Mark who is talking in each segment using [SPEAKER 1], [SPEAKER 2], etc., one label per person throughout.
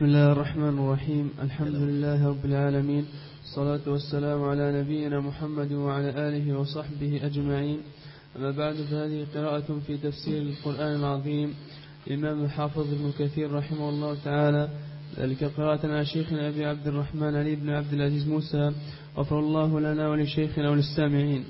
[SPEAKER 1] بسم الله الرحمن الرحيم الحمد لله رب العالمين الصلاة والسلام على نبينا محمد وعلى آله وصحبه أجمعين أما بعد فهذه قراءة في تفسير القرآن العظيم الإمام الحافظ ابن كثير رحمه الله تعالى ذلك قراءة على شيخنا أبي عبد الرحمن علي بن عبد العزيز موسى غفر الله لنا ولشيخنا وللسامعين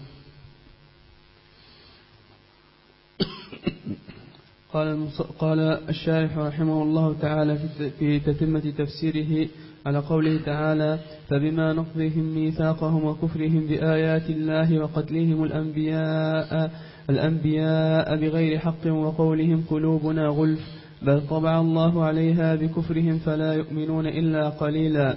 [SPEAKER 1] قال قال الشارح رحمه الله تعالى في تتمة تفسيره على قوله تعالى فبما نقضهم ميثاقهم وكفرهم بآيات الله وقتلهم الأنبياء الأنبياء بغير حق وقولهم قلوبنا غلف بل طبع الله عليها بكفرهم فلا يؤمنون إلا قليلا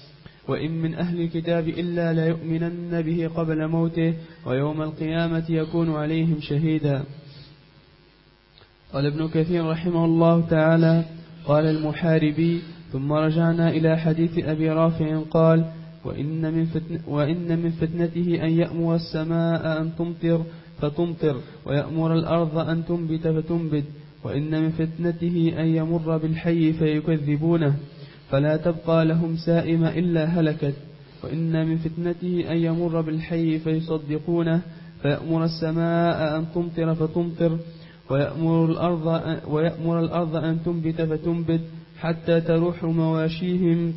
[SPEAKER 1] وإن من أهل الكتاب إلا ليؤمنن به قبل موته ويوم القيامة يكون عليهم شهيدا قال ابن كثير رحمه الله تعالى قال المحاربي ثم رجعنا إلى حديث أبي رافع قال وإن من, فتن وإن من فتنته أن يأمر السماء أن تمطر فتمطر ويأمر الأرض أن تنبت فتنبت وإن من فتنته أن يمر بالحي فيكذبونه فلا تبقى لهم سائمة إلا هلكت وإن من فتنته أن يمر بالحي فيصدقونه فيأمر السماء أن تمطر فتمطر ويأمر الأرض, ويأمر الأرض أن تنبت فتنبت حتى تروح مواشيهم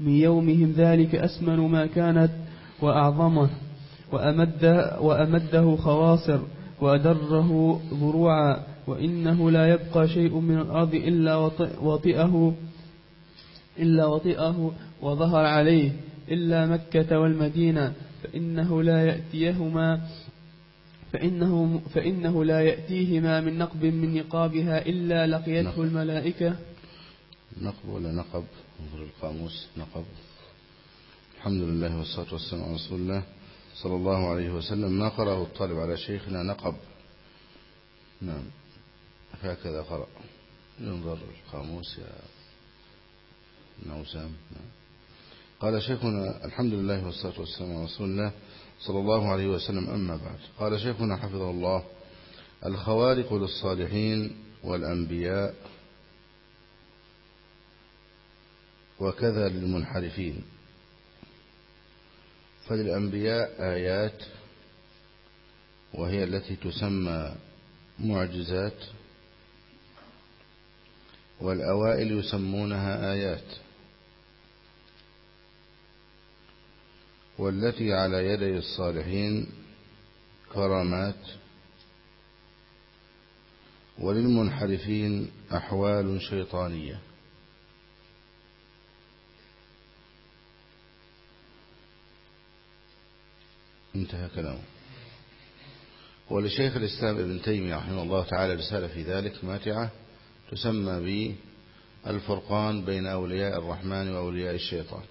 [SPEAKER 1] من يومهم ذلك أسمن ما كانت وأعظمه وأمد وأمده خواصر وأدره ضروعا وإنه لا يبقى شيء من الأرض إلا وطئه إلا وطئه وظهر عليه إلا مكة والمدينة فإنه لا يأتيهما فإنه, فإنه لا يأتيهما من نقب من نقابها إلا لقيته نقب الملائكة
[SPEAKER 2] نقب ولا نقب انظر القاموس نقب الحمد لله والصلاة والسلام على رسول الله صلى الله عليه وسلم ما قرأه الطالب على شيخنا نقب نعم هكذا قرأ ينظر القاموس يا بن نعم، نعم. قال شيخنا الحمد لله والصلاة والسلام على رسول الله صلى الله عليه وسلم أما بعد قال شيخنا حفظه الله الخوارق للصالحين والأنبياء وكذا للمنحرفين فللأنبياء آيات وهي التي تسمى معجزات والأوائل يسمونها آيات والتي على يدي الصالحين كرامات وللمنحرفين أحوال شيطانية انتهى كلامه ولشيخ الإسلام ابن تيمية رحمه الله تعالى رسالة في ذلك ماتعة تسمى بالفرقان بين أولياء الرحمن وأولياء الشيطان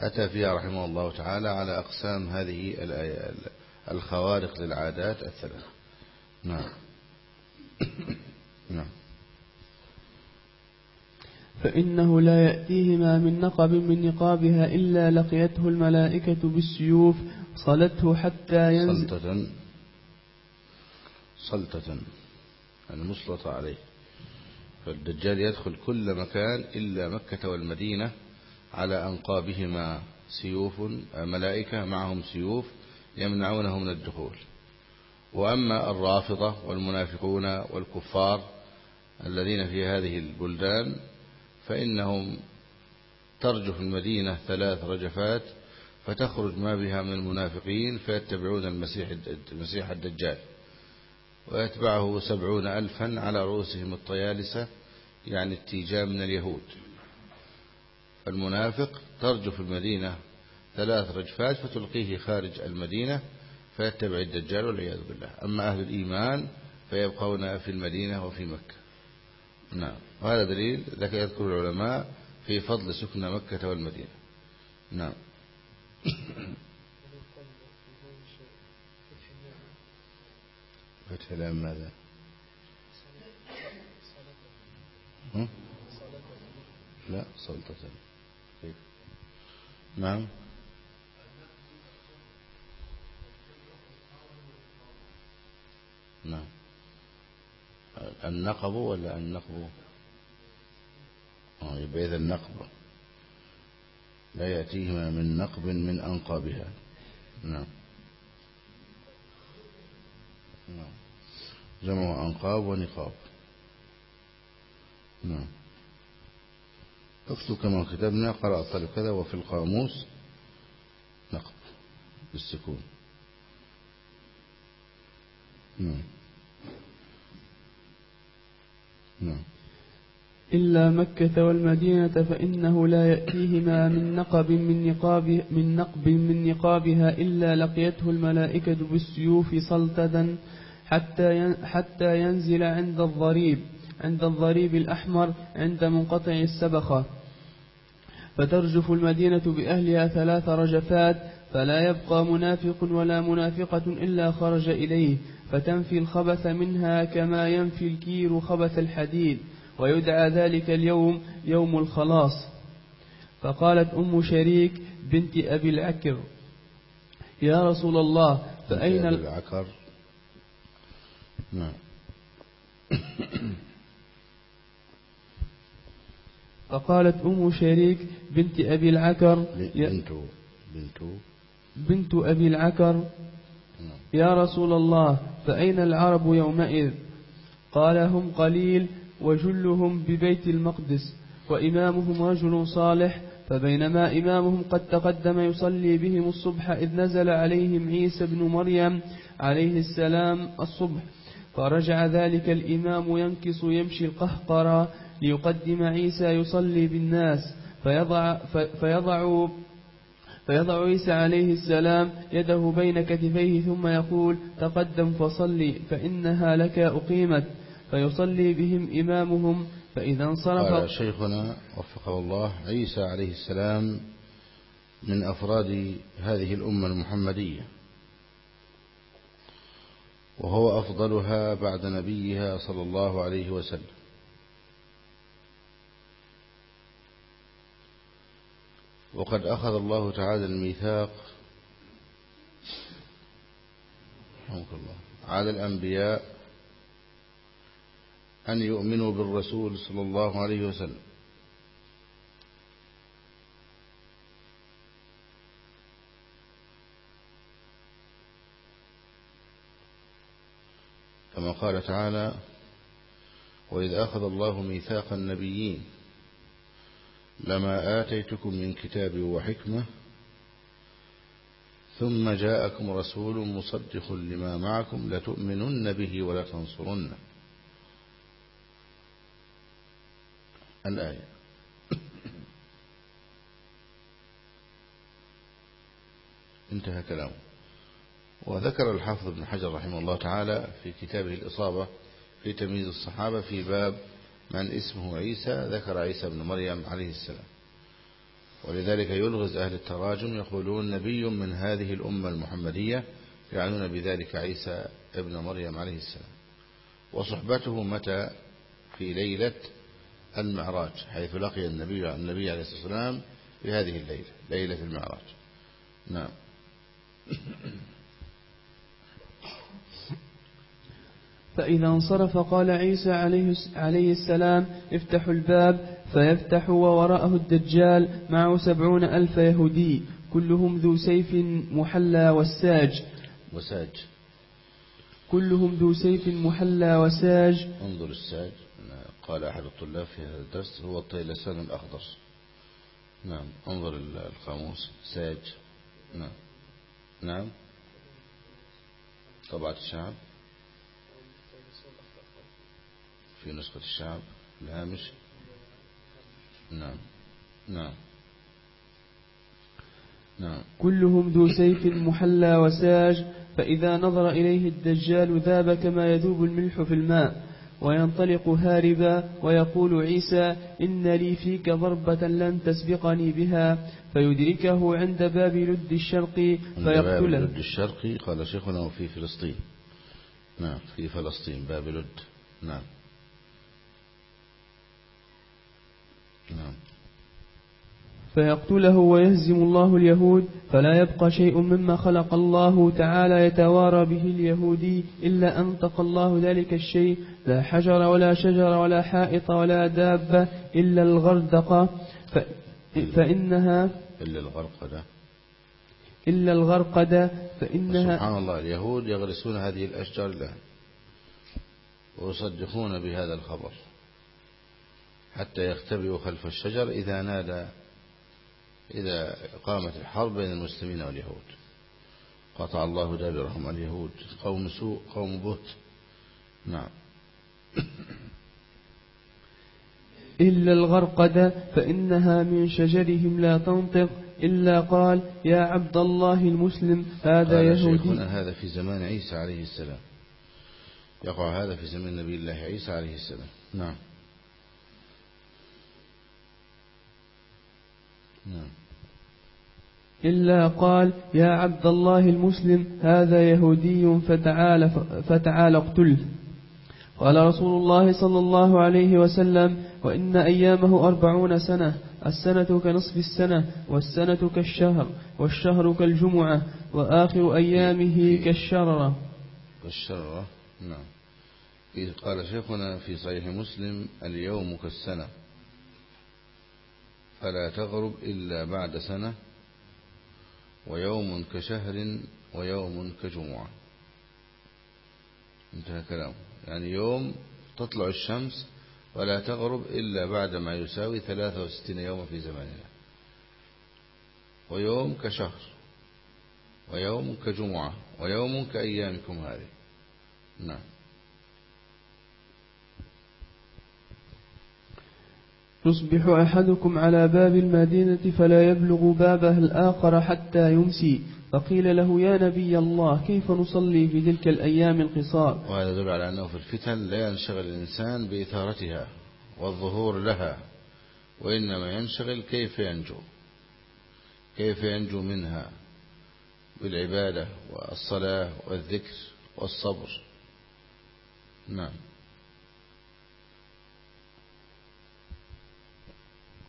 [SPEAKER 2] أتى فيها رحمه الله تعالى على أقسام هذه الخوارق للعادات الثلاثة نعم
[SPEAKER 1] نعم فإنه لا يأتيهما من نقب من نقابها إلا لقيته الملائكة بالسيوف صلته حتى ينزل
[SPEAKER 2] صلتة صلتة المسلطة عليه فالدجال يدخل كل مكان إلا مكة والمدينة على أنقابهما سيوف آه، ملائكة معهم سيوف يمنعونه من الدخول وأما الرافضة والمنافقون والكفار الذين في هذه البلدان فإنهم ترجف المدينة ثلاث رجفات فتخرج ما بها من المنافقين فيتبعون المسيح الدجال ويتبعه سبعون ألفا على رؤوسهم الطيالسة يعني التيجان من اليهود المنافق ترجف المدينة ثلاث رجفات فتلقيه خارج المدينة فيتبع الدجال والعياذ بالله أما أهل الإيمان فيبقون في المدينة وفي مكة نعم وهذا دليل ذكر يذكر العلماء في فضل سكن مكة والمدينة نعم فتح اللام ماذا لا سلطة إيه؟ نعم نعم النقب ولا النقب آه يبقى إذا النقب لا يأتيهما من نقب من أنقابها نعم نعم جمع أنقاب ونقاب نعم اكتب كما كتبنا قرأت كذا وفي القاموس
[SPEAKER 1] نقب بالسكون نعم نعم إلا مكة والمدينة فإنه لا يأتيهما من نقب من نقاب من نقب من نقابها إلا لقيته الملائكة بالسيوف صلتة حتى حتى ينزل عند الضريب عند الضريب الأحمر عند منقطع السبخة فترجف المدينة بأهلها ثلاث رجفات فلا يبقى منافق ولا منافقة إلا خرج إليه فتنفي الخبث منها كما ينفي الكير خبث الحديد ويدعى ذلك اليوم يوم الخلاص فقالت أم شريك بنت أبي العكر يا رسول الله فأين العكر نعم فقالت أم شريك بنت أبي العكر بنت بنت بنت أبي العكر نعم. يا رسول الله فأين العرب يومئذ قال هم قليل وجلهم ببيت المقدس وإمامهم رجل صالح فبينما إمامهم قد تقدم يصلي بهم الصبح إذ نزل عليهم عيسى بن مريم عليه السلام الصبح فرجع ذلك الإمام ينكص يمشي القهقرى ليقدم عيسى يصلي بالناس فيضع, فيضع فيضع عيسى عليه السلام يده بين كتفيه ثم يقول تقدم فصلي فإنها لك أقيمت فيصلي بهم إمامهم فإذا انصرف قال
[SPEAKER 2] شيخنا وفقه الله عيسى عليه السلام من أفراد هذه الأمة المحمدية وهو أفضلها بعد نبيها صلى الله عليه وسلم وقد أخذ الله تعالى الميثاق على الأنبياء أن يؤمنوا بالرسول صلى الله عليه وسلم كما قال تعالى وإذ أخذ الله ميثاق النبيين لما آتيتكم من كتاب وحكمة ثم جاءكم رسول مصدق لما معكم لتؤمنن به ولتنصرنه الآية انتهى كلامه وذكر الحافظ ابن حجر رحمه الله تعالى في كتابه الإصابة في تمييز الصحابة في باب من اسمه عيسى ذكر عيسى بن مريم عليه السلام ولذلك يلغز أهل التراجم يقولون نبي من هذه الأمة المحمدية يعنون بذلك عيسى ابن مريم عليه السلام وصحبته متى في ليلة المعراج حيث لقي النبي النبي عليه الصلاة والسلام في هذه الليلة ليلة المعراج
[SPEAKER 1] نعم فإذا انصرف قال عيسى عليه السلام افتحوا الباب فيفتح ووراءه الدجال معه سبعون ألف يهودي كلهم ذو سيف محلى والساج وساج كلهم ذو سيف محلى وساج
[SPEAKER 2] انظر الساج قال أحد الطلاب في هذا الدرس هو الطيلسان الأخضر نعم انظر القاموس ساج نعم نعم طبعة الشعب في نسخة الشعب الهامش نعم نعم نعم
[SPEAKER 1] كلهم ذو سيف محلى وساج فإذا نظر إليه الدجال ذاب كما يذوب الملح في الماء وينطلق هاربا ويقول عيسى إن لي فيك ضربة لن تسبقني بها فيدركه عند باب لد الشرق فيقتله باب لد
[SPEAKER 2] الشرق قال شيخنا في فلسطين نعم في
[SPEAKER 1] فلسطين باب
[SPEAKER 2] لد نعم
[SPEAKER 1] نعم فيقتله ويهزم الله اليهود فلا يبقى شيء مما خلق الله تعالى يتوارى به اليهودي إلا أنطق الله ذلك الشيء لا حجر ولا شجر ولا حائط ولا دابة إلا الغردقة فإنها
[SPEAKER 2] إلا الغرقدة
[SPEAKER 1] إلا الغرقدة فإنها سبحان الله اليهود يغرسون هذه الأشجار الآن
[SPEAKER 2] ويصدقون بهذا الخبر حتى يختبئوا خلف الشجر إذا نادى إذا قامت الحرب بين المسلمين واليهود قطع الله دابرهم على اليهود قوم سوء قوم بهت
[SPEAKER 1] نعم إلا الغرقدة فإنها من شجرهم لا تنطق إلا قال يا عبد الله المسلم هذا يهودي
[SPEAKER 2] هذا في زمان عيسى عليه السلام يقع هذا في زمن نبي الله عيسى عليه السلام نعم
[SPEAKER 1] نعم. إلا قال يا عبد الله المسلم هذا يهودي فتعال, فتعال اقتله قال رسول الله صلى الله عليه وسلم وإن أيامه أربعون سنة السنة كنصف السنة والسنة كالشهر والشهر كالجمعة وآخر أيامه كالشررة
[SPEAKER 2] كالشررة نعم قال شيخنا في صحيح مسلم اليوم كالسنة فلا تغرب إلا بعد سنة ويوم كشهر ويوم كجمعة انتهى كلامه يعني يوم تطلع الشمس ولا تغرب إلا بعد ما يساوي 63 يوما في زماننا ويوم كشهر ويوم كجمعة ويوم كأيامكم هذه نعم
[SPEAKER 1] يصبح أحدكم على باب المدينة فلا يبلغ بابه الآخر حتى يمسي فقيل له يا نبي الله كيف نصلي في تلك الأيام القصار وهذا يدل
[SPEAKER 2] على أنه في الفتن لا ينشغل الإنسان بإثارتها والظهور لها وإنما ينشغل كيف ينجو كيف ينجو منها بالعبادة والصلاة والذكر والصبر نعم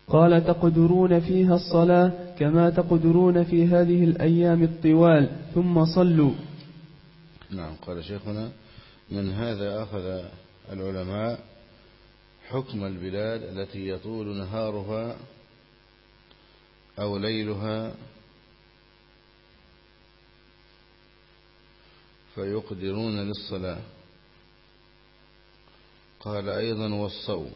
[SPEAKER 1] قال تقدرون فيها الصلاة كما تقدرون في هذه الأيام الطوال ثم صلوا
[SPEAKER 2] نعم قال شيخنا من هذا أخذ العلماء حكم البلاد التي يطول نهارها أو ليلها فيقدرون للصلاة قال أيضا والصوم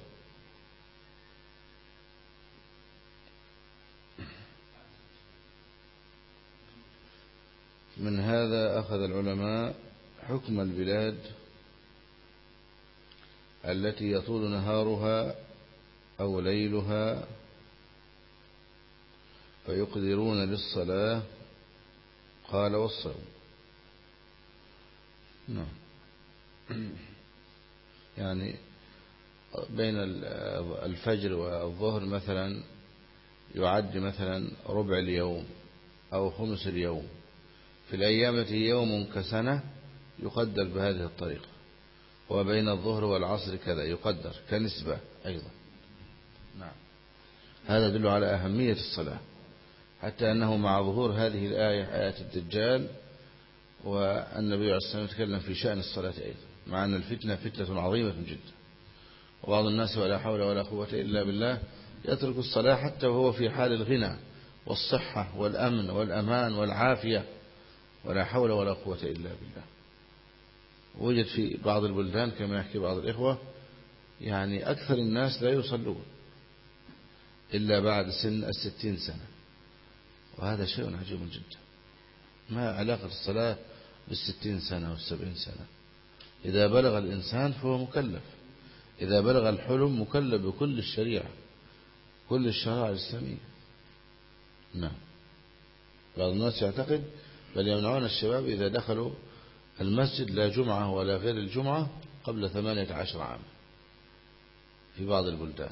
[SPEAKER 2] من هذا أخذ العلماء حكم البلاد التي يطول نهارها أو ليلها فيقدرون للصلاة قال والصوم نعم يعني بين الفجر والظهر مثلا يعد مثلا ربع اليوم أو خمس اليوم في الأيام التي يوم كسنة يقدر بهذه الطريقة وبين الظهر والعصر كذا يقدر كنسبة أيضا نعم هذا يدل على أهمية الصلاة حتى أنه مع ظهور هذه الآية آية الدجال والنبي عليه الصلاة والسلام في شأن الصلاة أيضا مع أن الفتنة فتنة عظيمة جدا وبعض الناس ولا حول ولا قوة إلا بالله يترك الصلاة حتى وهو في حال الغنى والصحة والأمن والأمان والعافية ولا حول ولا قوة إلا بالله وجد في بعض البلدان كما يحكي بعض الإخوة يعني أكثر الناس لا يصلون إلا بعد سن الستين سنة وهذا شيء عجيب جدا ما علاقة الصلاة بالستين سنة والسبعين سنة إذا بلغ الإنسان فهو مكلف إذا بلغ الحلم مكلف بكل الشريعة كل الشرائع الإسلامية نعم بعض الناس يعتقد بل يمنعون الشباب إذا دخلوا المسجد لا جمعة ولا غير الجمعة قبل ثمانية عشر عام في بعض البلدان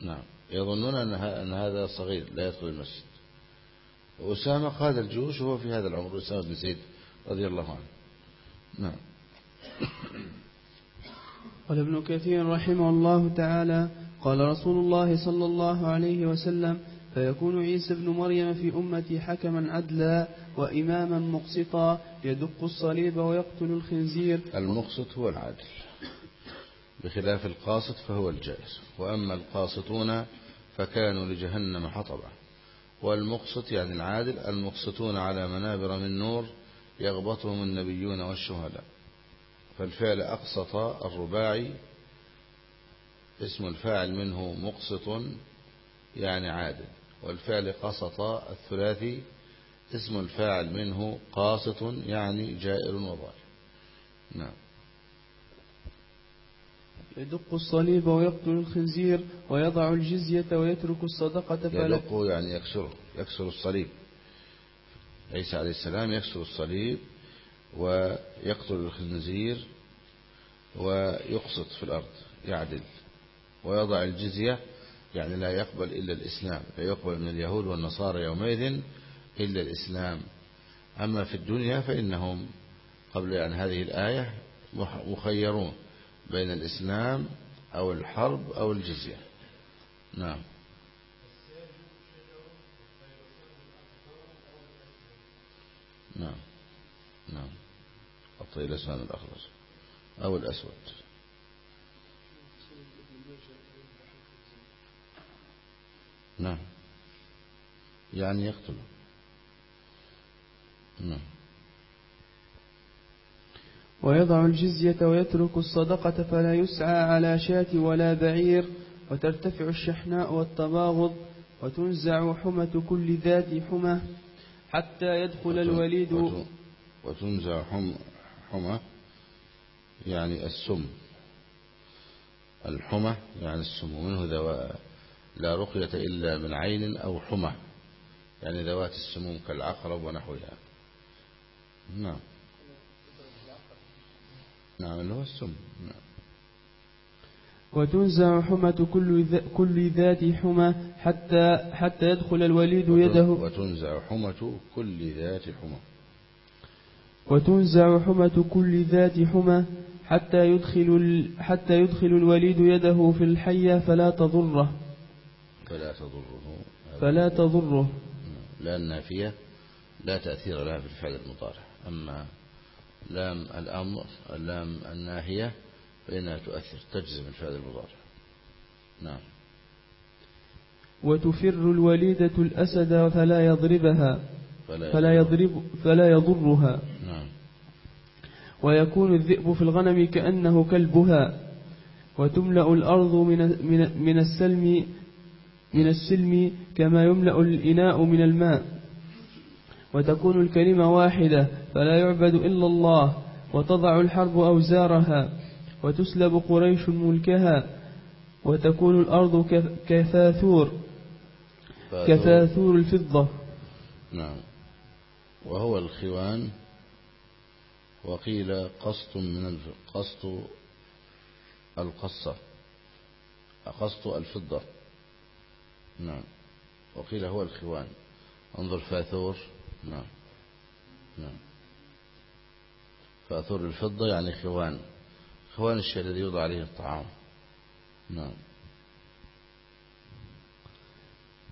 [SPEAKER 2] نعم يظنون أن هذا صغير لا يدخل المسجد وأسامة قاد الجيوش وهو في هذا العمر أسامة بن زيد رضي الله عنه نعم
[SPEAKER 1] قال ابن كثير رحمه الله تعالى قال رسول الله صلى الله عليه وسلم فيكون عيسى ابن مريم في أمتي حكما عدلا وإماما مقسطا يدق الصليب ويقتل الخنزير المقسط هو العدل
[SPEAKER 2] بخلاف القاسط فهو الجائز وأما القاسطون فكانوا لجهنم حطبا والمقسط يعني العادل المقسطون على منابر من نور يغبطهم النبيون والشهداء فالفعل أقسط الرباعي اسم الفاعل منه مقسط يعني عادل والفعل قسط الثلاثي اسم الفاعل منه قاسط يعني جائر وضائع نعم
[SPEAKER 1] يدق الصليب ويقتل الخنزير ويضع الجزية ويترك الصدقة فلا
[SPEAKER 2] يدق يعني يكسره يكسر الصليب عيسى عليه السلام يكسر الصليب ويقتل الخنزير ويقسط في الأرض يعدل ويضع الجزية يعني لا يقبل إلا الإسلام لا يقبل من اليهود والنصارى يومئذ إلا الإسلام أما في الدنيا فإنهم قبل أن هذه الآية مخيرون بين الإسلام أو الحرب أو الجزية نعم نعم نعم الطيلسان الأخضر أو الأسود نعم يعني يقتل
[SPEAKER 1] نعم ويضع الجزية ويترك الصدقة فلا يسعى على شاة ولا بعير وترتفع الشحناء والتباغض وتنزع حمة كل ذات حمة حتى يدخل الوليد
[SPEAKER 2] وتنزع حم حمى يعني السم الحمى يعني السم ومنه دواء لا رقية إلا من عين أو حمى يعني ذوات السموم كالعقرب ونحوها نعم نعم اللي هو السم نعم
[SPEAKER 1] وتنزع حمة كل كل ذات حمى حتى حتى يدخل الوليد يده
[SPEAKER 2] وتنزع حمة كل ذات حمى
[SPEAKER 1] وتنزع حمة كل ذات حمى حتى يدخل حتى يدخل الوليد يده في الحية فلا تضره
[SPEAKER 2] فلا تضره فلا تضره لا النافية لا تأثير لها في الفعل المضارع أما لام الأمر اللام الناهية فإنها تؤثر تجزم الفعل المضارع
[SPEAKER 1] نعم وتفر الوليدة الأسد فلا يضربها فلا, فلا يضرب فلا يضرها نعم ويكون الذئب في الغنم كأنه كلبها وتملأ الأرض من من من السلم من السلم كما يملأ الإناء من الماء وتكون الكلمة واحدة فلا يعبد إلا الله وتضع الحرب أوزارها وتسلب قريش ملكها وتكون الأرض كثاثور كثاثور الفضة
[SPEAKER 2] نعم وهو الخوان وقيل قسط من قسط القصة قسط الفضة نعم وقيل هو الخوان انظر فاثور نعم نعم فاثور الفضة يعني خوان خوان الشيء الذي يوضع عليه الطعام نعم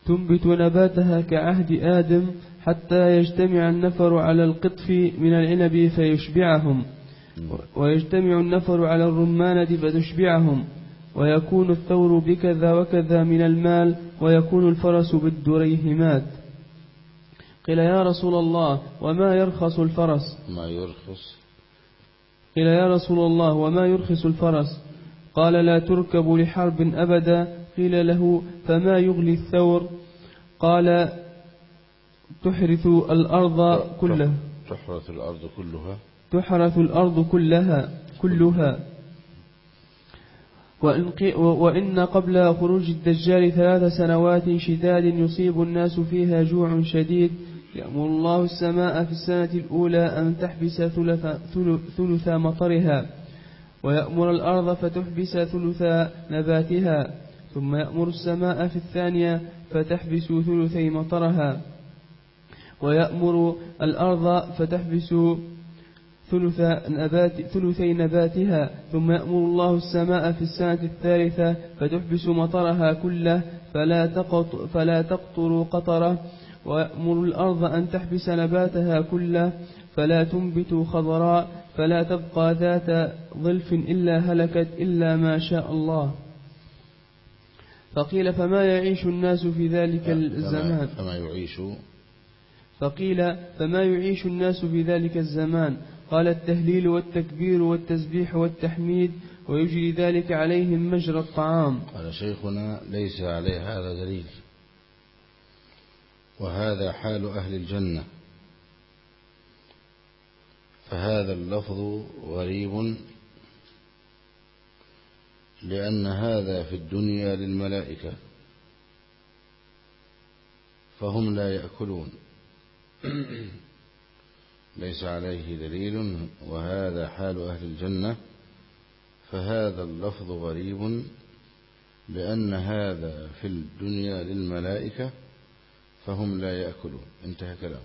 [SPEAKER 1] تنبت نباتها كعهد آدم حتى يجتمع النفر على القطف من العنب فيشبعهم نعم. ويجتمع النفر على الرمانة فتشبعهم ويكون الثور بكذا وكذا من المال ويكون الفرس بالدريهمات قيل يا رسول الله وما يرخص الفرس
[SPEAKER 2] ما يرخص
[SPEAKER 1] قيل يا رسول الله وما يرخص الفرس قال لا تركب لحرب أبدا قيل له فما يغلي الثور قال تحرث الأرض كلها
[SPEAKER 2] تحرث الأرض كلها
[SPEAKER 1] تحرث الأرض كلها كلها وإن, وإن قبل خروج الدجال ثلاث سنوات شداد يصيب الناس فيها جوع شديد يأمر الله السماء في السنة الأولى أن تحبس ثلث, ثلث مطرها ويأمر الأرض فتحبس ثلث نباتها ثم يأمر السماء في الثانية فتحبس ثلثي مطرها ويأمر الأرض فتحبس ثلث نبات ثلثي نباتها ثم يأمر الله السماء في السنة الثالثة فتحبس مطرها كله فلا تقط فلا تقطر قطره ويأمر الأرض أن تحبس نباتها كله فلا تنبت خضراء فلا تبقى ذات ظلف إلا هلكت إلا ما شاء الله فقيل فما يعيش الناس في ذلك الزمان
[SPEAKER 2] فما يعيش
[SPEAKER 1] فقيل فما يعيش الناس في ذلك الزمان قال التهليل والتكبير والتسبيح والتحميد ويجري ذلك عليهم مجرى الطعام قال شيخنا
[SPEAKER 2] ليس عليه هذا دليل وهذا حال أهل الجنة فهذا اللفظ غريب لأن هذا في الدنيا للملائكة فهم لا يأكلون ليس عليه دليل وهذا حال أهل الجنة فهذا اللفظ غريب لأن هذا في الدنيا للملائكة فهم لا يأكلون انتهى كلام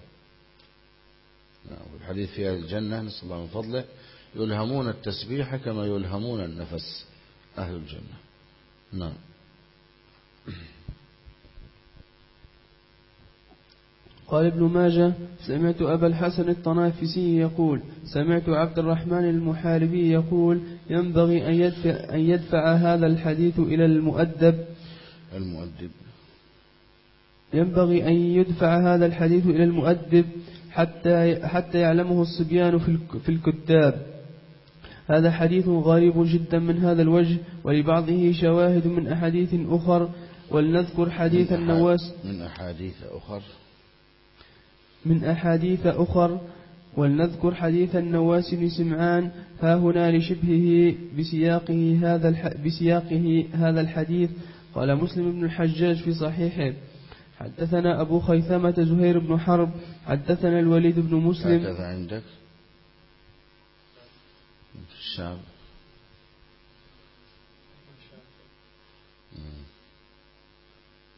[SPEAKER 2] نعم، والحديث في أهل الجنة نسأل الله من فضله يلهمون التسبيح كما يلهمون النفس أهل الجنة نعم
[SPEAKER 1] قال ابن ماجه سمعت أبا الحسن الطنافسي يقول سمعت عبد الرحمن المحاربي يقول ينبغي أن يدفع, أن يدفع هذا الحديث إلى المؤدب المؤدب ينبغي أن يدفع هذا الحديث إلى المؤدب حتى, حتى يعلمه الصبيان في الكتاب هذا حديث غريب جدا من هذا الوجه ولبعضه شواهد من أحاديث أخر ولنذكر حديث النواس
[SPEAKER 2] من أحاديث أخر
[SPEAKER 1] من أحاديث أخر ولنذكر حديث النواس بن سمعان هنا لشبهه بسياقه هذا بسياقه هذا الحديث قال مسلم بن الحجاج في صحيحه حدثنا أبو خيثمة زهير بن حرب حدثنا الوليد بن مسلم هكذا عندك في الشعب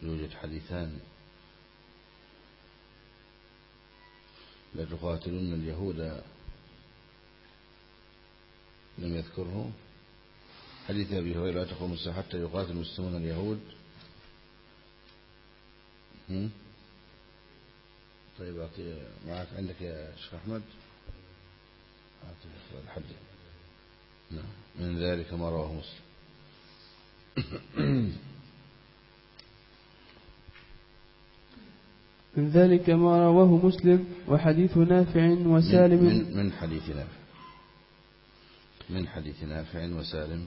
[SPEAKER 2] يوجد حديثان لتقاتلن اليهود لم يذكره حديث أبي هريرة لا تقوم الساعة حتى يقاتل المسلمون اليهود طيب أعطي معك عندك يا شيخ أحمد أعطي الحد نعم من ذلك ما رواه مسلم
[SPEAKER 1] من ذلك ما رواه مسلم وحديث نافع وسالم من,
[SPEAKER 2] من حديث نافع من حديث نافع وسالم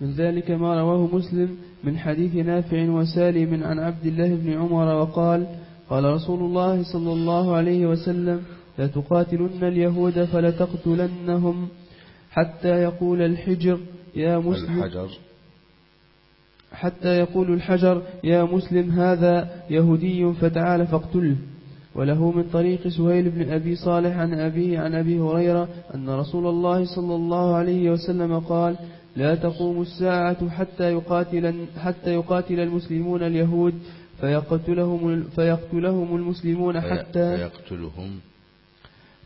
[SPEAKER 1] من ذلك ما رواه مسلم من حديث نافع وسالم عن عبد الله بن عمر وقال قال رسول الله صلى الله عليه وسلم لتقاتلن اليهود فلتقتلنهم حتى يقول الحجر يا مسلم الحجر حتى يقول الحجر يا مسلم هذا يهودي فتعال فاقتله وله من طريق سهيل بن أبي صالح عن أبيه عن أبي هريرة أن رسول الله صلى الله عليه وسلم قال لا تقوم الساعة حتى يقاتل, حتى يقاتل المسلمون اليهود فيقتلهم, فيقتلهم المسلمون حتى
[SPEAKER 2] فيقتلهم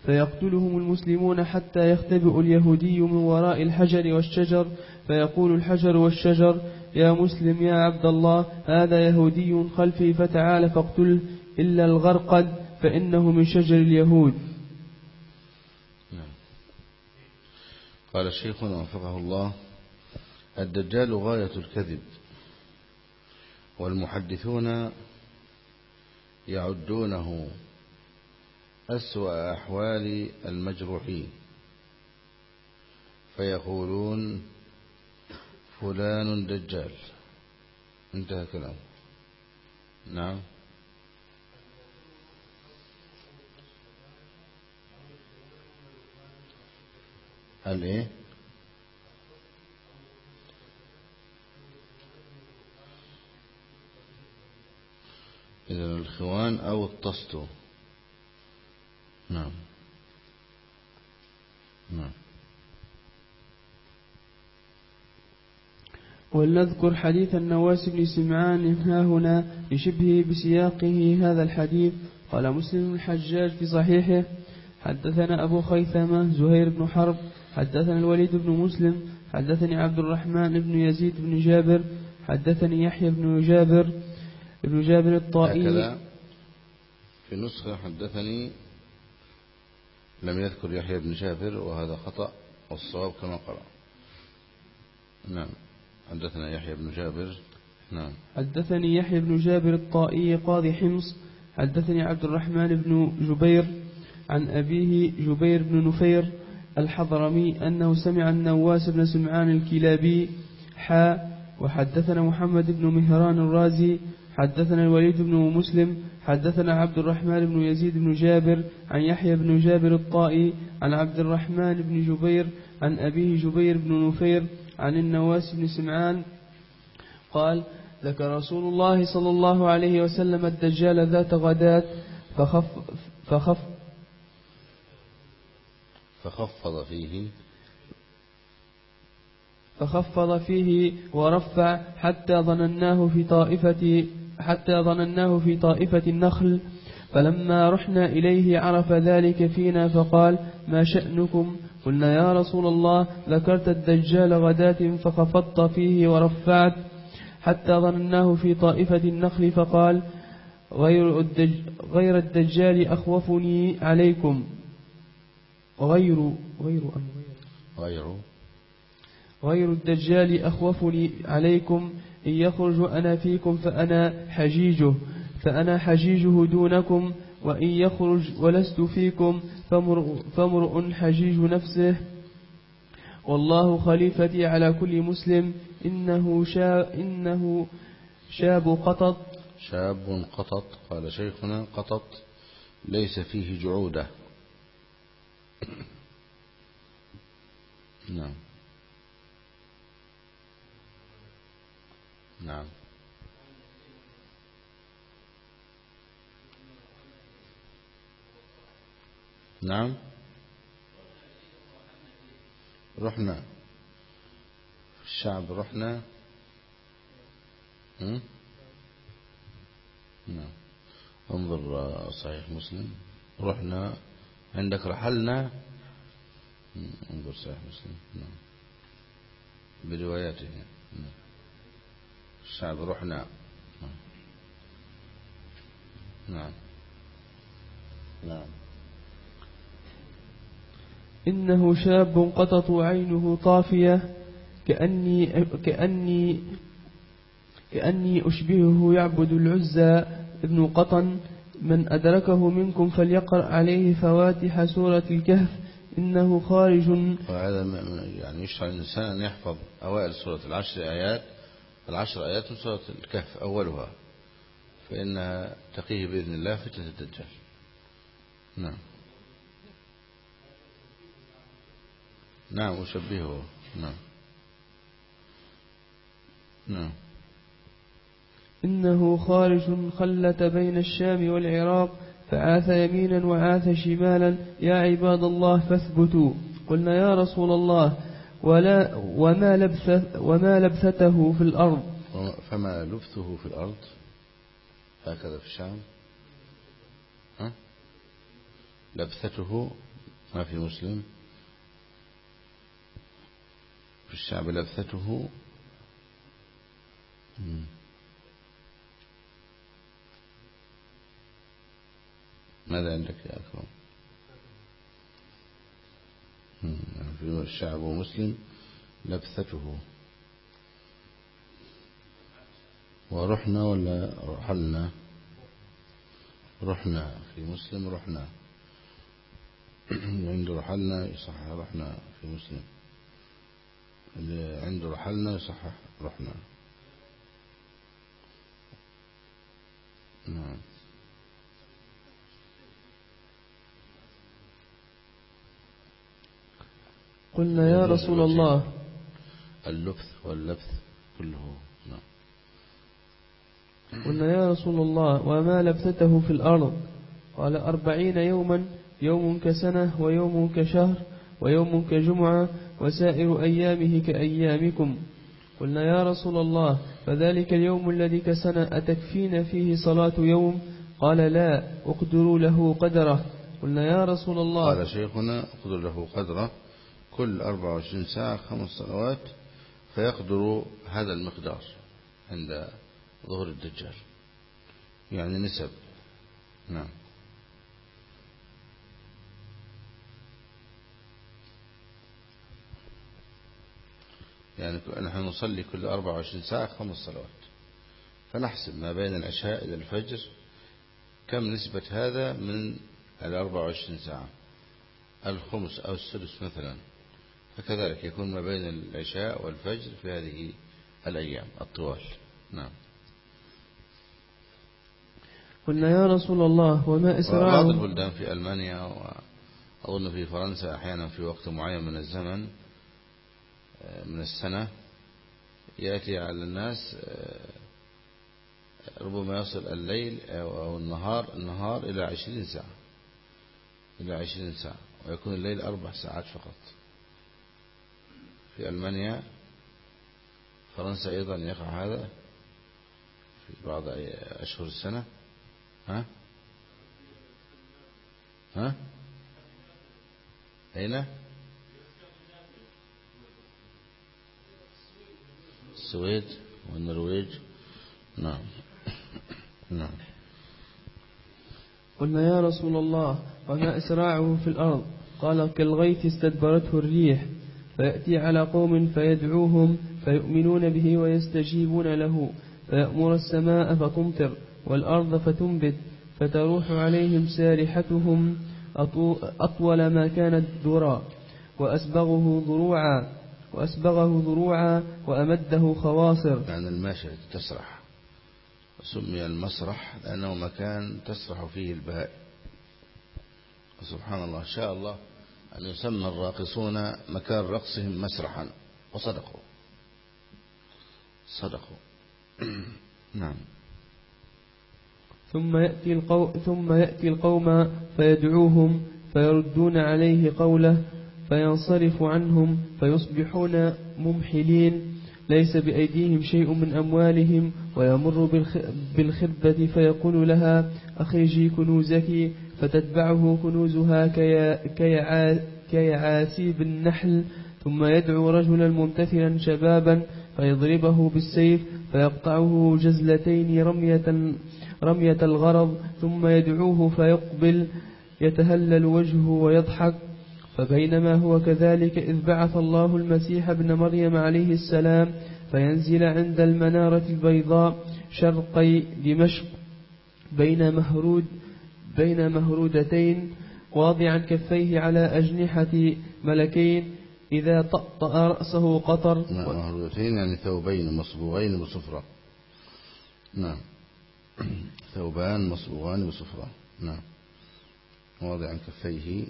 [SPEAKER 1] فيقتلهم المسلمون حتى يختبئ اليهودي من وراء الحجر والشجر فيقول الحجر والشجر يا مسلم يا عبد الله هذا يهودي خلفي فتعال فاقتله إلا الغرقد فإنه من شجر اليهود
[SPEAKER 2] نعم. قال الشيخ وفقه الله الدجال غاية الكذب والمحدثون يعدونه أسوأ أحوال المجروحين فيقولون فلان دجال انتهى كلامه نعم هل ايه إذا الخوان أو التسطو نعم نعم
[SPEAKER 1] ولنذكر حديث النواس بن سمعان ها هنا لشبهه بسياقه هذا الحديث قال مسلم الحجاج في صحيحه حدثنا أبو خيثمة زهير بن حرب حدثنا الوليد بن مسلم حدثني عبد الرحمن بن يزيد بن جابر حدثني يحيى بن جابر بن جابر الطائي
[SPEAKER 2] في نسخة حدثني لم يذكر يحيى بن جابر وهذا خطأ والصواب كما قرأ نعم حدثنا يحيى بن جابر نعم
[SPEAKER 1] حدثني يحيى بن جابر الطائي قاضي حمص حدثني عبد الرحمن بن جبير عن أبيه جبير بن نفير الحضرمي أنه سمع النواس بن سمعان الكلابي حا وحدثنا محمد بن مهران الرازي حدثنا الوليد بن مسلم حدثنا عبد الرحمن بن يزيد بن جابر عن يحيى بن جابر الطائي عن عبد الرحمن بن جبير عن أبيه جبير بن نفير عن النواس بن سمعان قال ذكر رسول الله صلى الله عليه وسلم الدجال ذات غداة فخف فخف
[SPEAKER 2] فخفض فيه
[SPEAKER 1] فخفض فيه ورفع حتى ظنناه في طائفة حتى ظنناه في طائفة النخل فلما رحنا إليه عرف ذلك فينا فقال ما شأنكم قلنا يا رسول الله ذكرت الدجال غداة فخفضت فيه ورفعت حتى ظنناه في طائفة النخل فقال غير, غير الدجال أخوفني عليكم غير غير أم غير غير الدجال أخوفني عليكم إن يخرج أنا فيكم فأنا حجيجه فأنا حجيجه دونكم وإن يخرج ولست فيكم فامرء حجيج نفسه والله خليفتي على كل مسلم إنه شاب, إنه شاب قطط
[SPEAKER 2] شاب قطط قال شيخنا قطط ليس فيه جعودة نعم نعم نعم رحنا الشعب رحنا نعم انظر صحيح مسلم رحنا عندك رحلنا انظر صحيح مسلم نعم برواياته نعم الشعب رحنا نعم, نعم.
[SPEAKER 1] نعم. إنه شاب قطط عينه طافية كأني, كأني, كأني أشبهه يعبد العزى ابن قطن من أدركه منكم فليقرأ عليه فواتح سورة الكهف إنه خارج وهذا
[SPEAKER 2] يعني يشرع الإنسان أن يحفظ أوائل سورة العشر آيات العشر آيات من سورة الكهف أولها فإنها تقيه بإذن الله فتنة الدجال نعم نعم أشبهه نعم نعم
[SPEAKER 1] إنه خارج خلت بين الشام والعراق فعاث يمينا وعاث شمالا يا عباد الله فاثبتوا قلنا يا رسول الله ولا وما, لبث وما لبثته في الأرض
[SPEAKER 2] فما لبثه في الأرض هكذا في الشام ها؟ لبثته ما في مسلم في الشعب لبثته ماذا عندك يا أكرم يعني الشعب مسلم لبثته ورحنا ولا رحلنا رحنا في مسلم رحنا عند رحلنا يصح رحنا في مسلم اللي عنده رحلنا يصحح رحنا
[SPEAKER 1] نعم قلنا يا رسول الله
[SPEAKER 2] اللبث واللبث كله نعم
[SPEAKER 1] قلنا يا رسول الله وما لبثته في الأرض قال أربعين يوما يوم كسنة ويوم كشهر ويوم كجمعة وسائر أيامه كأيامكم قلنا يا رسول الله فذلك اليوم الذي كسنا أتكفين فيه صلاة يوم قال لا اقدروا له قدره قلنا
[SPEAKER 2] يا رسول الله قال شيخنا اقدر له قدره كل 24 ساعة خمس صلوات فيقدر هذا المقدار عند ظهر الدجال يعني نسب نعم يعني نحن نصلي كل 24 ساعة خمس صلوات فنحسب ما بين العشاء إلى الفجر كم نسبة هذا من ال 24 ساعة الخمس أو السدس مثلا فكذلك يكون ما بين العشاء والفجر في هذه الأيام الطوال نعم
[SPEAKER 1] قلنا يا رسول الله وما إسراعه بعض البلدان
[SPEAKER 2] في ألمانيا وأظن في فرنسا أحيانا في وقت معين من الزمن من السنة يأتي على الناس آه، ربما يصل الليل أو النهار النهار إلى عشرين ساعة إلى عشرين ساعة ويكون الليل أربع ساعات فقط في ألمانيا فرنسا أيضا يقع هذا في بعض أشهر السنة ها ها أين السويد والنرويج
[SPEAKER 1] نعم نعم قلنا يا رسول الله وما إسراعه في الأرض قال كالغيث استدبرته الريح فيأتي على قوم فيدعوهم فيؤمنون به ويستجيبون له فيأمر السماء فتمطر والأرض فتنبت فتروح عليهم سارحتهم أطول ما كانت ذرا وأسبغه ضروعا وأسبغه ذروعا وأمده خواصر كان الماشية تسرح
[SPEAKER 2] سمي المسرح لأنه مكان تسرح فيه البهائم وسبحان الله شاء الله أن يسمى الراقصون مكان رقصهم مسرحا وصدقوا صدقوا
[SPEAKER 1] نعم ثم يأتي, القو... ثم يأتي القوم فيدعوهم فيردون عليه قوله فينصرف عنهم فيصبحون ممحلين ليس بأيديهم شيء من أموالهم ويمر بالخربة فيقول لها أخرجي كنوزك فتتبعه كنوزها كيعاسيب النحل ثم يدعو رجلا ممتثلا شبابا فيضربه بالسيف فيقطعه جزلتين رمية, رمية الغرض ثم يدعوه فيقبل يتهلل وجهه ويضحك فبينما هو كذلك إذ بعث الله المسيح ابن مريم عليه السلام فينزل عند المنارة البيضاء شرقي دمشق بين مهرود بين مهرودتين واضعا كفيه على أجنحة ملكين إذا طأطأ رأسه قطر نعم مهرودتين يعني ثوبين مصبوغين بصفرة
[SPEAKER 2] نعم ثوبان مصبوغان بصفرة نعم واضعا كفيه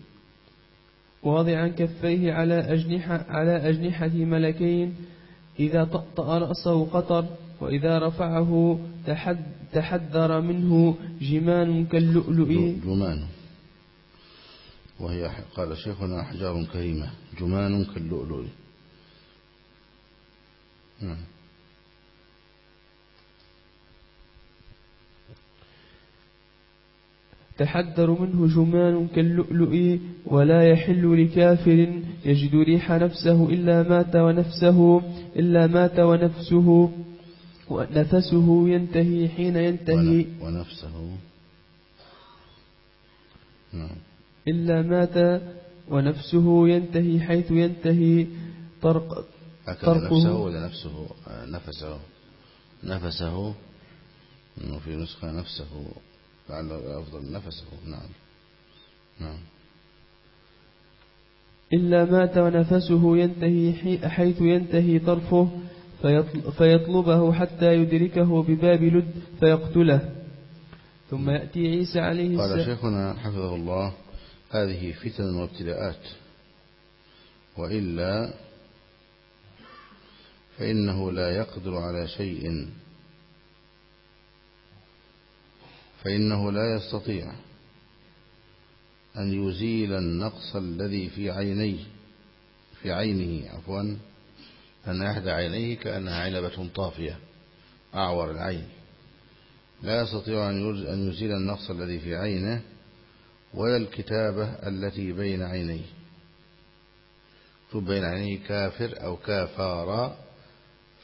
[SPEAKER 1] واضعا كفيه على أجنحة, على أجنحة ملكين إذا طأطأ رأسه قطر وإذا رفعه تحذر منه جمان كاللؤلؤ
[SPEAKER 2] جمان وهي قال شيخنا أحجار كريمة جمان كاللؤلؤ
[SPEAKER 1] نعم تحذر منه جمان كاللؤلؤ ولا يحل لكافر يجد ريح نفسه إلا مات ونفسه إلا مات ونفسه ونفسه ينتهي حين ينتهي
[SPEAKER 2] ونفسه نعم
[SPEAKER 1] إلا مات ونفسه ينتهي حيث ينتهي طرق طرقه نفسه ولا
[SPEAKER 2] نفسه نفسه نفسه في نسخة نفسه لعله أفضل نفسه نعم نعم
[SPEAKER 1] إلا مات ونفسه ينتهي حيث ينتهي طرفه فيطلبه حتى يدركه بباب لد فيقتله ثم يأتي عيسى عليه السلام قال
[SPEAKER 2] شيخنا حفظه الله هذه فتن وابتلاءات وإلا فإنه لا يقدر على شيء فإنه لا يستطيع أن يزيل النقص الذي في عينيه في عينه عفوا أن أحد عينيه كأنها علبة طافية أعور العين لا يستطيع أن يزيل النقص الذي في عينه ولا الكتابة التي بين عينيه مكتوب بين عينيه كافر أو كافارا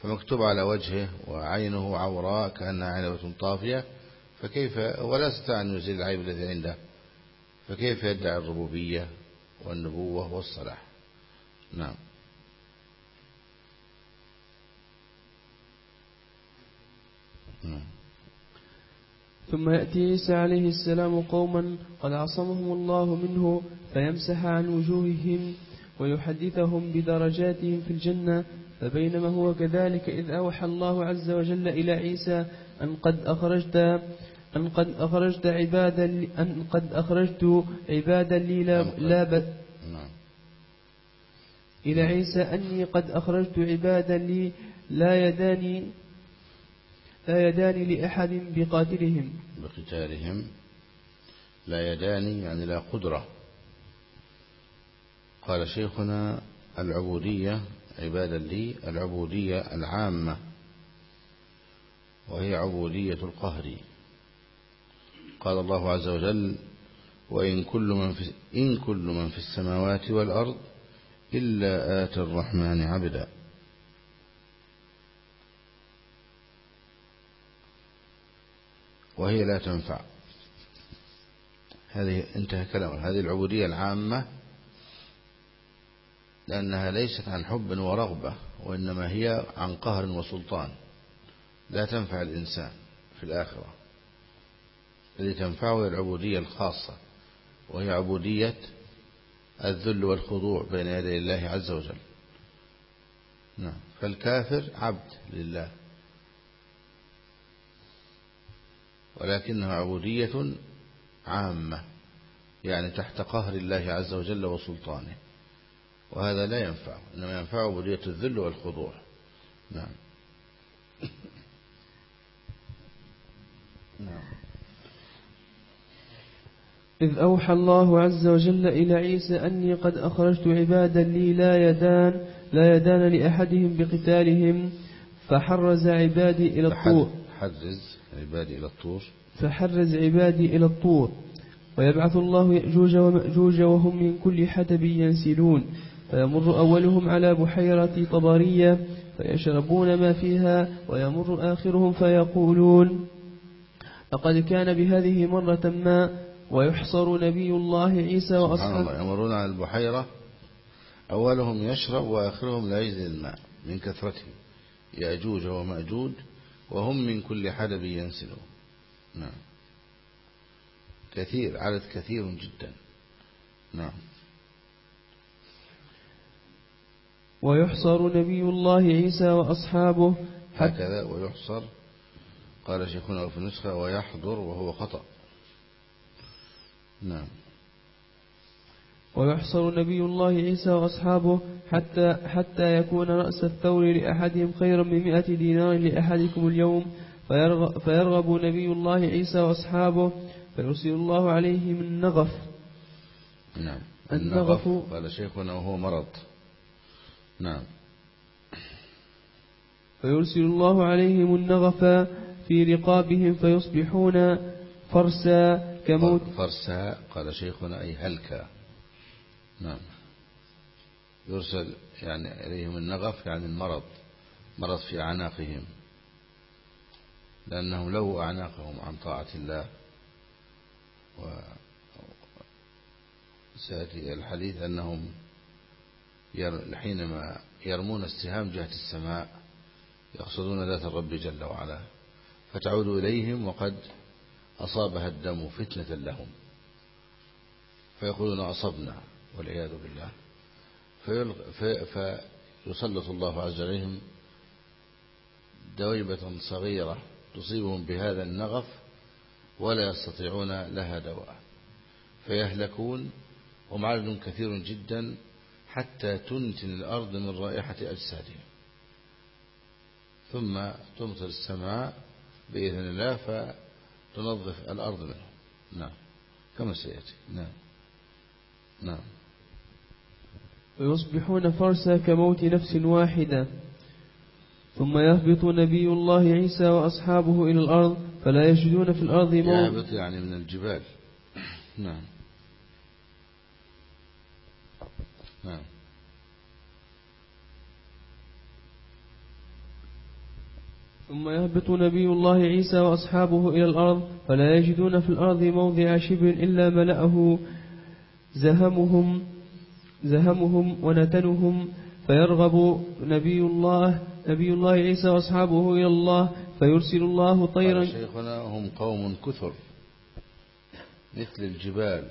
[SPEAKER 2] فمكتوب على وجهه وعينه عوراء كأنها علبة طافية فكيف ولا استطاع أن يزيل العيب الذي عنده فكيف يدعي الربوبية والنبوة والصلاح نعم.
[SPEAKER 1] نعم ثم يأتي عيسى عليه السلام قوما قد عصمهم الله منه فيمسح عن وجوههم ويحدثهم بدرجاتهم في الجنة فبينما هو كذلك إذ أوحى الله عز وجل إلى عيسى أن قد أخرجت أن قد أخرجت عبادا أن قد أخرجت عبادا لي لا, لا بد نعم. إلى عيسى أني قد أخرجت عبادا لي لا يداني لا يداني لأحد بقاتلهم
[SPEAKER 2] بقتالهم لا يداني يعني لا قدرة قال شيخنا العبودية عبادا لي العبودية العامة وهي عبودية القهر قال الله عز وجل وإن كل من في, إن كل من في السماوات والأرض إلا آتى الرحمن عبدا وهي لا تنفع هذه انتهى كلامه هذه العبودية العامة لأنها ليست عن حب ورغبة وإنما هي عن قهر وسلطان لا تنفع الإنسان في الآخرة الذي تنفعه العبودية الخاصة وهي عبودية الذل والخضوع بين يدي الله عز وجل نعم فالكافر عبد لله ولكنها عبودية عامة يعني تحت قهر الله عز وجل وسلطانه وهذا لا ينفع إنما ينفع عبودية الذل والخضوع نعم
[SPEAKER 1] إذ أوحى الله عز وجل إلى عيسى أني قد أخرجت عبادا لي لا يدان لا يدان لأحدهم بقتالهم فحرز عبادي إلى الطور
[SPEAKER 2] حرز عبادي إلى الطور
[SPEAKER 1] فحرز عبادي إلى الطور ويبعث الله يأجوج ومأجوج وهم من كل حدب ينسلون فيمر أولهم على بحيرة طبرية فيشربون ما فيها ويمر آخرهم فيقولون لقد كان بهذه مرة ما ويحصر نبي الله عيسى وأصحابه
[SPEAKER 2] الله يمرون على البحيرة أولهم يشرب وآخرهم لا يجد الماء من كثرته يأجوج ومأجوج وهم من كل حدب ينسلون نعم كثير عدد كثير جدا
[SPEAKER 1] نعم ويحصر نبي الله عيسى وأصحابه هكذا ويحصر قال
[SPEAKER 2] شيخنا في النسخة ويحضر وهو خطأ نعم
[SPEAKER 1] ويحصر نبي الله عيسى وأصحابه حتى, حتى يكون رأس الثور لأحدهم خيرا بمئة دينار لأحدكم اليوم فيرغب, فيرغب نبي الله عيسى وأصحابه فيرسل الله عليهم النغف نعم النغف
[SPEAKER 2] قال شيخنا وهو مرض
[SPEAKER 1] نعم فيرسل الله عليهم النغف في رقابهم فيصبحون فرسا كموت
[SPEAKER 2] فرساء قال شيخنا أي هلكة نعم يرسل يعني إليهم النغف يعني المرض مرض في أعناقهم لأنهم لو أعناقهم عن طاعة الله و وسيأتي الحديث أنهم حينما يرمون السهام جهة السماء يقصدون ذات الرب جل وعلا فتعود إليهم وقد أصابها الدم فتنة لهم فيقولون أصبنا والعياذ بالله فيسلط الله عز وجل دويبة صغيرة تصيبهم بهذا النغف ولا يستطيعون لها دواء فيهلكون هم عدد كثير جدا حتى تنتن الأرض من رائحة أجسادهم ثم تمطر السماء بإذن الله تنظف الأرض منه نعم كما سيأتي نعم
[SPEAKER 1] نعم ويصبحون فرسا كموت نفس واحدة ثم يهبط نبي الله عيسى وأصحابه إلى الأرض فلا يجدون في الأرض موت يهبط
[SPEAKER 2] يعني من الجبال نعم
[SPEAKER 1] نعم ثم يهبط نبي الله عيسى وأصحابه إلى الأرض فلا يجدون في الأرض موضع شبر إلا ملأه زهمهم زهمهم ونتنهم فيرغب نبي الله نبي الله عيسى وأصحابه إلى الله فيرسل الله طيرا شيخنا هم قوم كثر
[SPEAKER 2] مثل الجبال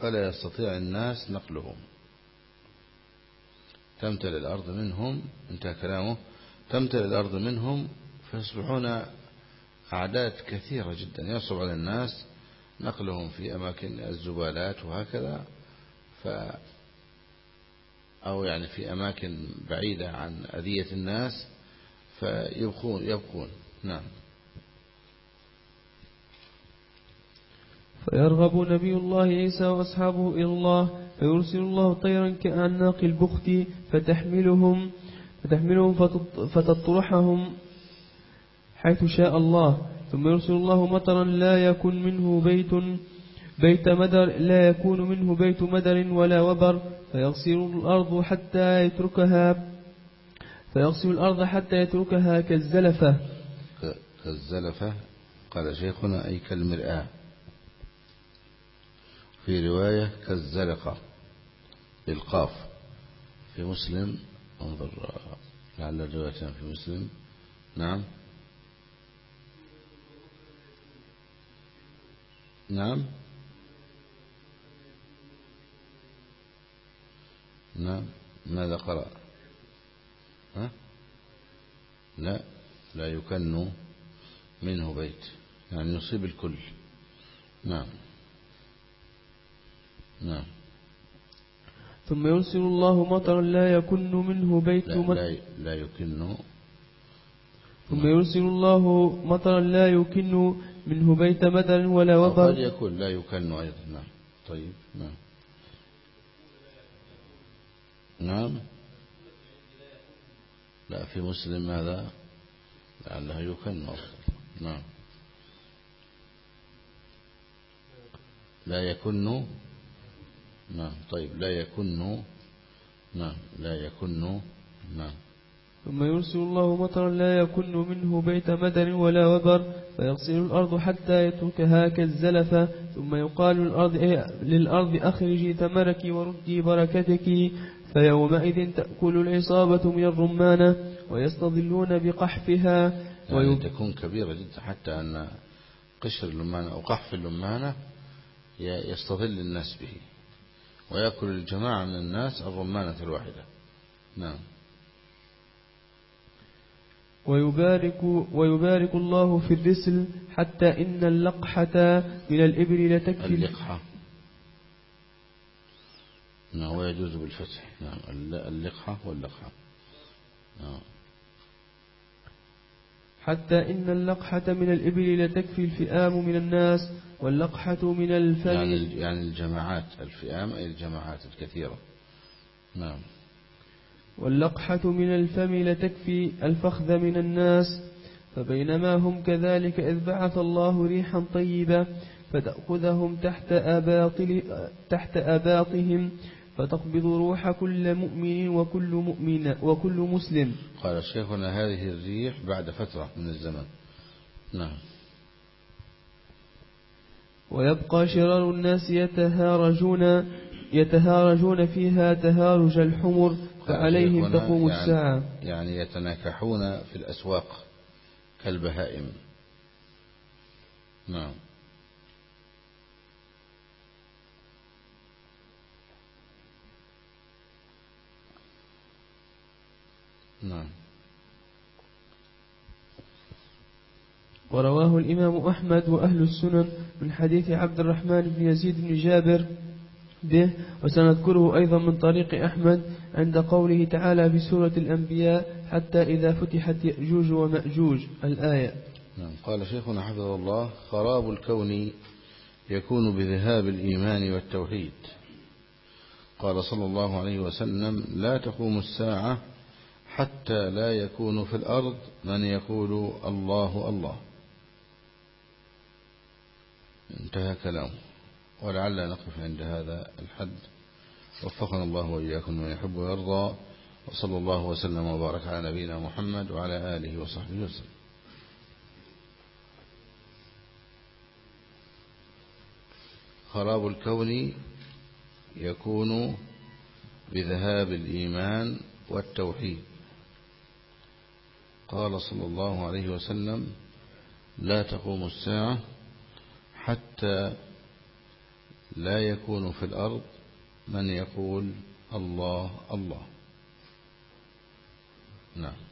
[SPEAKER 2] فلا يستطيع الناس نقلهم تمتلئ الأرض منهم انتهى كلامه تمتلئ الأرض منهم فيصبحون أعداد كثيرة جدا يصعب على الناس نقلهم في أماكن الزبالات وهكذا ف أو يعني في أماكن بعيدة عن أذية الناس فيبقون يبقون نعم
[SPEAKER 1] فيرغب نبي الله عيسى وأصحابه إلى الله فيرسل الله طيرا كأعناق البخت فتحملهم فتحملهم فتطرحهم حيث شاء الله ثم يرسل الله مطرا لا يكون منه بيت بيت مدر لا يكون منه بيت مدر ولا وبر فيغسل الأرض حتى يتركها فيغسل الأرض حتى يتركها كالزلفة
[SPEAKER 2] كالزلفة قال شيخنا أي كالمرآة في رواية كالزلقة للقاف في مسلم انظر لعل الرواية في مسلم نعم نعم نعم ماذا قرأ ها؟ لا لا يكن منه بيت يعني يصيب الكل نعم
[SPEAKER 1] نعم ثم يرسل الله مطرا لا يكن منه بيت لا, لا,
[SPEAKER 2] لا يكن
[SPEAKER 1] ثم يرسل الله مطرا لا يكن منه بيت مثلا ولا وطن قد
[SPEAKER 2] يكون لا يكن أيضا نعم طيب نعم نعم لا في مسلم هذا لعله يكن أفضل نعم لا يكن نعم طيب لا يكن نعم لا يكن نعم
[SPEAKER 1] ثم يرسل الله مطرا لا يكن منه بيت مدر ولا وبر فيغسل الأرض حتى يتركها كالزلفة ثم يقال الأرض إيه، للأرض أخرجي ثمرك وردي بركتك فيومئذ تأكل العصابة من الرمانة ويستظلون بقحفها يعني
[SPEAKER 2] تكون كبيرة جدا حتى أن قشر اللمانة أو قحف اللمانة يستظل الناس به ويأكل الجماعة من الناس الرمانة الواحدة نعم
[SPEAKER 1] ويبارك, ويبارك الله في الرسل حتى إن اللقحة من الإبل لتكفي اللقحة
[SPEAKER 2] نعم ويجوز بالفتح نعم اللقحة واللقحة
[SPEAKER 1] نعم حتى إن اللقحة من الإبل لتكفي الفئام من الناس واللقحة من الفم يعني, يعني الجماعات
[SPEAKER 2] الفئام أي الجماعات الكثيرة
[SPEAKER 1] نعم واللقحة من الفم لتكفي الفخذ من الناس فبينما هم كذلك إذ بعث الله ريحا طيبة فتأخذهم تحت, أباطل تحت أباطهم فتقبض روح كل مؤمن وكل مؤمن وكل مسلم
[SPEAKER 2] قال شيخنا هذه الريح بعد فترة من الزمن نعم
[SPEAKER 1] ويبقى شرار الناس يتهارجون يتهارجون فيها تهارج الحمر فعليهم تقوم يعني الساعة
[SPEAKER 2] يعني يتناكحون في الأسواق كالبهائم نعم
[SPEAKER 1] نعم ورواه الإمام أحمد وأهل السنن من حديث عبد الرحمن بن يزيد بن جابر به وسنذكره أيضا من طريق أحمد عند قوله تعالى في سورة الأنبياء حتى إذا فتحت يأجوج ومأجوج الآية
[SPEAKER 2] نعم قال شيخنا حفظه الله خراب الكون يكون بذهاب الإيمان والتوحيد قال صلى الله عليه وسلم لا تقوم الساعة حتى لا يكون في الأرض من يقول الله الله انتهى كلامه ولعل نقف عند هذا الحد وفقنا الله وإياكم من يحب ويرضى وصلى الله وسلم وبارك على نبينا محمد وعلى آله وصحبه وسلم خراب الكون يكون بذهاب الإيمان والتوحيد قال صلى الله عليه وسلم لا تقوم الساعة حتى لا يكون في الأرض من يقول الله الله
[SPEAKER 1] نعم